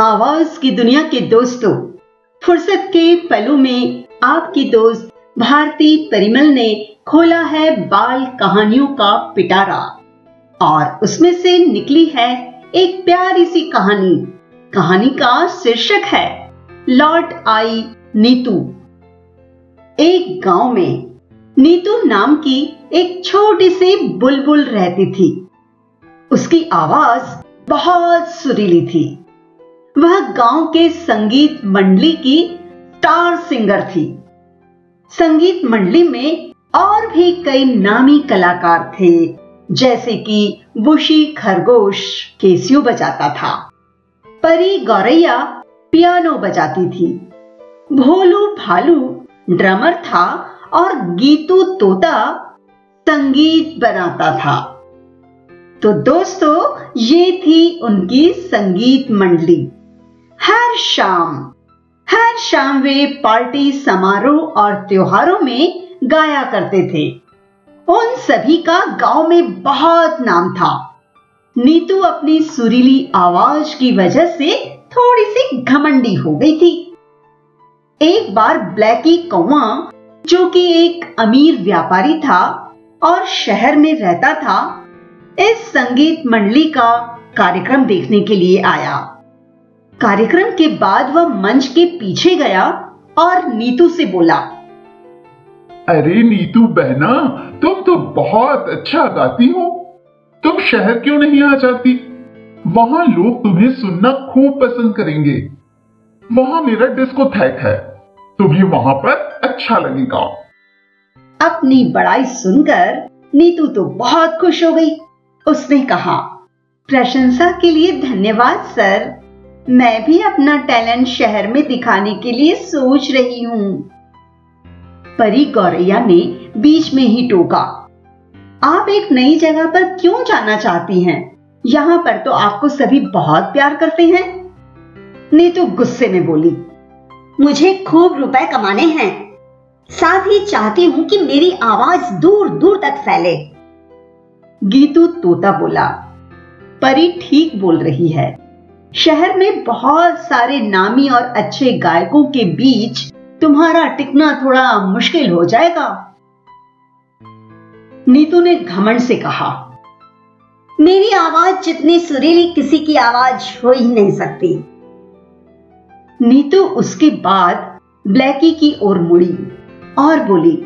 आवाज़ की दुनिया के दोस्तों, फुर्सत के पलों में आपकी दोस्त भारती परिमल ने खोला है बाल कहानियों का पिटारा। और उसमें से निकली है एक प्यारी सी कहानी। कहानी का शीर्षक है लॉर्ड आई नीतू। एक गाँव में नीतू नाम की एक छोटी सी बुलबुल रहती थी। उसकी आवाज़ बहुत सुरीली थी। वह गाँव के संगीत मंडली की स्टार सिंगर थी। संगीत मंडली में और भी कई नामी कलाकार थे, जैसे कि बुशी खरगोश केसियो बजाता था, परी गौरैया पियानो बजाती थी, भोलू भालू ड्रमर था और गीतू तोता संगीत बनाता था। तो दोस्तों, ये थी उनकी संगीत मंडली। हर शाम हर शाम वे पार्टी समारोह और त्योहारों में गाया करते थे। उन सभी का गाँव में बहुत नाम था। नीतू अपनी सुरीली आवाज़ की वजह से थोड़ी सी घमंडी हो गई थी। एक बार ब्लैकी कौआ जो कि एक अमीर व्यापारी था और शहर में रहता था, इस संगीत मंडली का कार्यक्रम देखने के लिए आया। कार्यक्रम के बाद वह मंच के पीछे गया और नीतू से बोला अरे नीतू बहना तुम तो बहुत अच्छा गाती हो। तुम शहर क्यों नहीं आ जाती? वहाँ लोग तुम्हें सुनना खूब पसंद करेंगे। वहाँ मेरा डिस्को थैक है। तुम्हें वहाँ पर अच्छा लगेगा। अपनी बड़ाई सुनकर नीतू तो बहुत खुश हो गई। उसने कहा प्रशंसा के लिए धन्यवाद सर। मैं भी अपना टैलेंट शहर में दिखाने के लिए सोच रही हूँ। परी गौरैया ने बीच में ही टोका। आप एक नई जगह पर क्यों जाना चाहती हैं? यहाँ पर तो आपको सभी बहुत प्यार करते हैं। नीतू तो गुस्से में बोली, मुझे खूब रुपए कमाने हैं। साथ ही चाहती हूँ कि मेरी आवाज़ दूर दूर तक फैले। गीतू तोता बोला, परी ठीक बोल रही है। शहर में बहुत सारे नामी और अच्छे गायकों के बीच तुम्हारा टिकना थोड़ा मुश्किल हो जाएगा। नीतू ने घमंड से कहा, मेरी आवाज़ जितनी सुरीली किसी की आवाज़ हो ही नहीं सकती। नीतू उसके बाद ब्लैकी की ओर मुड़ी और बोली,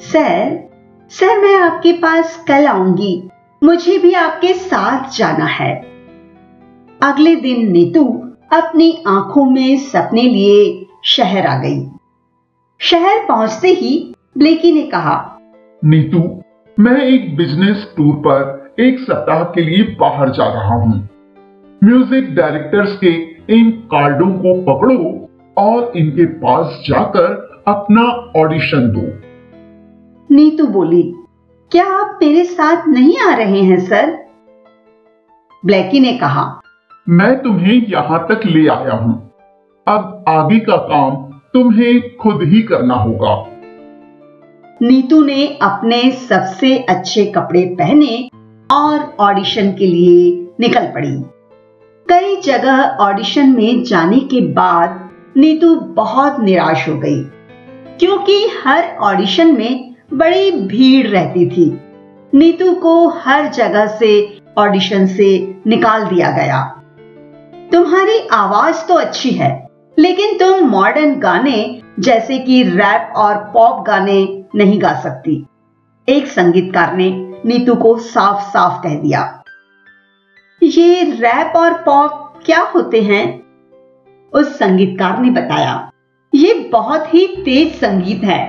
सर सर, मैं आपके पास कल आऊँगी। मुझे भी आपके साथ जाना है। अगले दिन नीतू अपनी आँखों में सपने लिए शहर आ गई। शहर पहुँचते ही ब्लेकी ने कहा नीतू मैं एक बिज़नेस टूर पर एक सप्ताह के लिए बाहर जा रहा हूँ। म्यूज़िक डायरेक्टर्स के इन कार्डों को पकड़ो और इनके पास जाकर अपना ऑडिशन दो। नीतू बोली क्या आप मेरे साथ नहीं आ रहे हैं सर? ब्लैकी ने कहा मैं तुम्हें यहाँ तक ले आया हूँ। अब आगे का काम तुम्हें खुद ही करना होगा। नीतू ने अपने सबसे अच्छे कपड़े पहने और ऑडिशन के लिए निकल पड़ी। कई जगह ऑडिशन में जाने के बाद नीतू बहुत निराश हो गई, क्योंकि हर ऑडिशन में बड़ी भीड़ रहती थी। नीतू को हर जगह से ऑडिशन से निकाल दिया गया। तुम्हारी आवाज़ तो अच्छी है, लेकिन तुम मॉडर्न गाने जैसे कि रैप और पॉप गाने नहीं गा सकती। एक संगीतकार ने नीतू को साफ़ साफ़ कह दिया। ये रैप और पॉप क्या होते हैं? उस संगीतकार ने बताया। ये बहुत ही तेज संगीत है।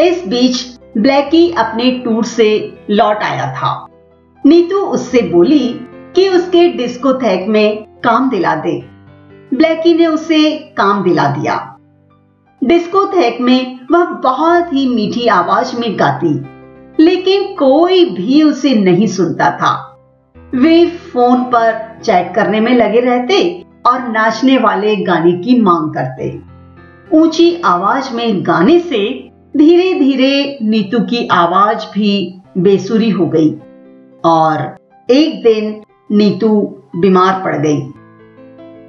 इस बीच ब्लैकी अपने टूर से लौट आया था। नीतू उससे बोली कि उसके डिस्कोथेक में काम दिला दे। ब्लैकी ने उसे काम दिला दिया। डिस्को थैक में वह बहुत ही मीठी आवाज़ में गाती, लेकिन कोई भी उसे नहीं सुनता था। वे फ़ोन पर चैट करने में लगे रहते और नाचने वाले गाने की मांग करते। ऊँची आवाज़ में गाने से धीरे धीरे नीतू की आवाज़ भी बेसुरी हो गई और एक दिन नीतू बीमार पड़ गई।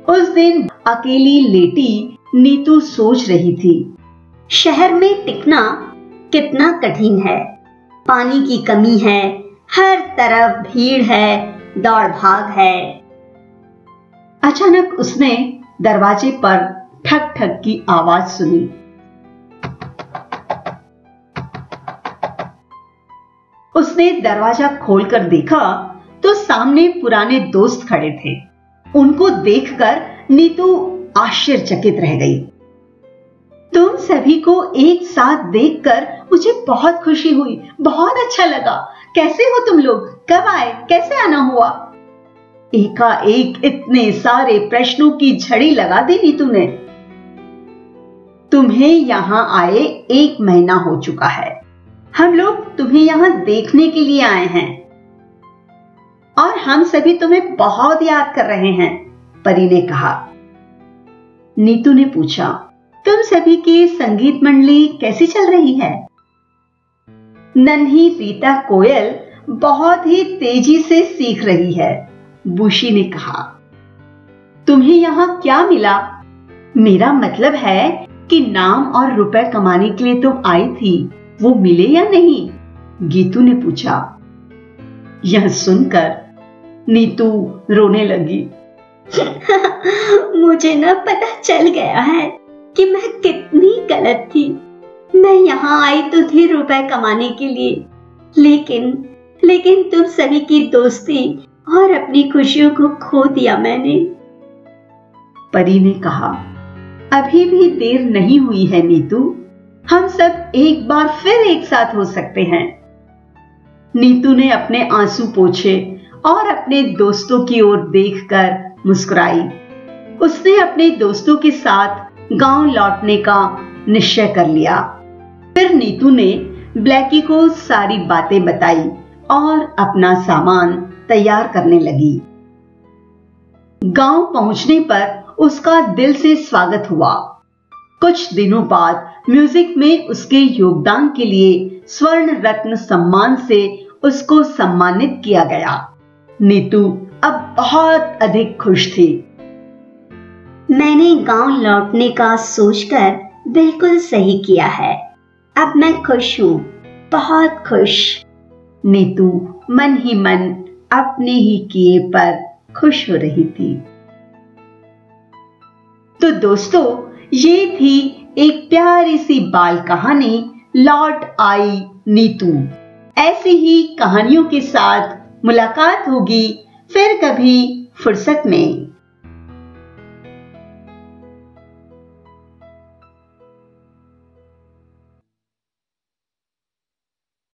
उस दिन अकेली लेटी नीतू सोच रही थी, शहर में टिकना कितना कठिन है। पानी की कमी है, हर तरफ़ भीड़ है, दौड़ भाग है। अचानक उसने दरवाजे पर ठक ठक की आवाज़ सुनी। उसने दरवाज़ा खोलकर देखा तो सामने पुराने दोस्त खड़े थे। उनको देखकर नीतू आश्चर्यचकित रह गई। तुम सभी को एक साथ देखकर मुझे बहुत खुशी हुई, बहुत अच्छा लगा। कैसे हो तुम लोग? कब आए? कैसे आना हुआ? एका एक इतने सारे प्रश्नों की झड़ी लगा दी नीतू ने। तुम्हें यहाँ आए एक महीना हो चुका है। हम लोग तुम्हें यहाँ देखने के लिए आए हैं। और हम सभी तुम्हें बहुत याद कर रहे हैं, परी ने कहा। नीतू ने पूछा, तुम सभी की संगीत मंडली कैसी चल रही है? नन्ही रीता कोयल बहुत ही तेज़ी से सीख रही है, बुशी ने कहा। तुम्हें यहाँ क्या मिला? मेरा मतलब है कि नाम और रुपए कमाने के लिए तुम आई थी, वो मिले या नहीं? गीतू ने पूछा। यह सुनकर नीतू रोने लगी। मुझे न पता चल गया है कि मैं कितनी गलत थी। मैं यहाँ आई तो थी रुपए कमाने के लिए। लेकिन लेकिन तुम सभी की दोस्ती और अपनी खुशियों को खो दिया मैंने। परी ने कहा अभी भी देर नहीं हुई है नीतू। हम सब एक बार फिर एक साथ हो सकते हैं। नीतू ने अपने आँसू पोछे और अपने दोस्तों की ओर देखकर मुस्कुराई। उसने अपने दोस्तों के साथ गाँव लौटने का निश्चय कर लिया। फिर नीतू ने ब्लैकी को सारी बातें बताई और अपना सामान तैयार करने लगी। गाँव पहुँचने पर उसका दिल से स्वागत हुआ। कुछ दिनों बाद म्यूज़िक में उसके योगदान के लिए स्वर्ण रत्न सम्मान से उसको सम्मानित किया गया। नीतू अब बहुत अधिक खुश थी। मैंने गाँव लौटने का सोचकर बिल्कुल सही किया है। अब मैं खुश हूँ बहुत खुश। नीतू मन ही मन अपने ही किए पर खुश हो रही थी। तो दोस्तों ये थी एक प्यारी सी बाल कहानी लौट आई नीतू। ऐसी ही कहानियों के साथ मुलाकात होगी फिर कभी फुर्सत में।